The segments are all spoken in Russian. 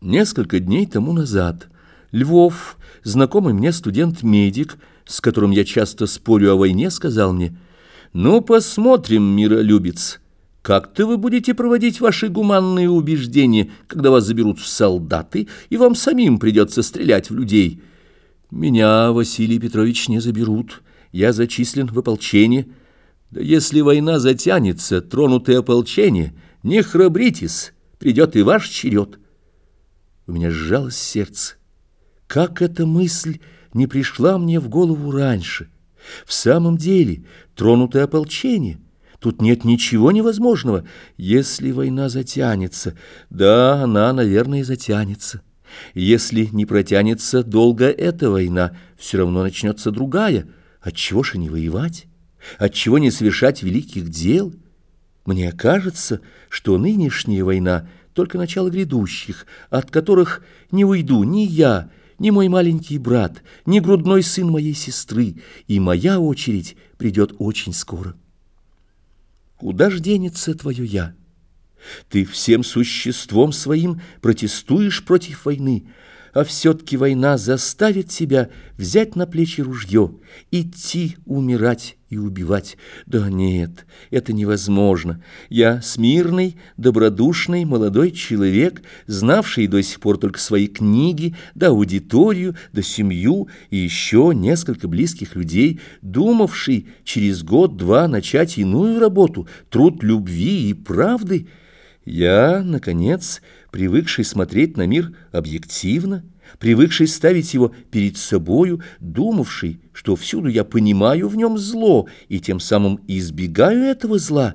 Несколько дней тому назад Львов, знакомый мне студент-медик, с которым я часто спорю о войне, сказал мне, «Ну, посмотрим, миролюбец, как-то вы будете проводить ваши гуманные убеждения, когда вас заберут в солдаты, и вам самим придется стрелять в людей. Меня, Василий Петрович, не заберут, я зачислен в ополчение. Да если война затянется, тронутое ополчение, не храбритесь, придет и ваш черед». У меня сжалось сердце. Как эта мысль не пришла мне в голову раньше? В самом деле, тронутое ополчение. Тут нет ничего невозможного, если война затянется. Да, она, наверное, затянется. Если не протянется долго эта война, все равно начнется другая. Отчего же не воевать? Отчего не совершать великих дел? Мне кажется, что нынешняя война — только начало грядущих, от которых не уйду ни я, ни мой маленький брат, ни грудной сын моей сестры, и моя очередь придет очень скоро. Куда ж денется твое «я»? Ты всем существом своим протестуешь против войны, а все-таки война заставит тебя взять на плечи ружье, идти умирать и убивать. Да нет, это невозможно. Я смирный, добродушный молодой человек, знавший до сих пор только свои книги, да аудиторию, да семью и еще несколько близких людей, думавший через год-два начать иную работу, труд любви и правды — я, наконец, привыкший смотреть на мир объективно, привыкший ставить его перед собою, думавший, что всюду я понимаю в нем зло и тем самым избегаю этого зла,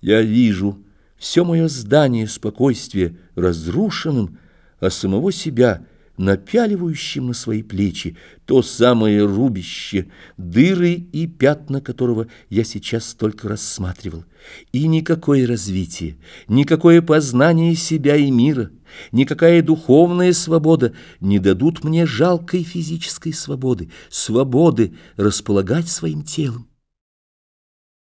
я вижу все мое здание спокойствия разрушенным, а самого себя — напяливающим на свои плечи то самое рубище, дыры и пятна которого я сейчас только рассматривал. И никакое развитие, никакое познание себя и мира, никакая духовная свобода не дадут мне жалкой физической свободы, свободы располагать своим телом.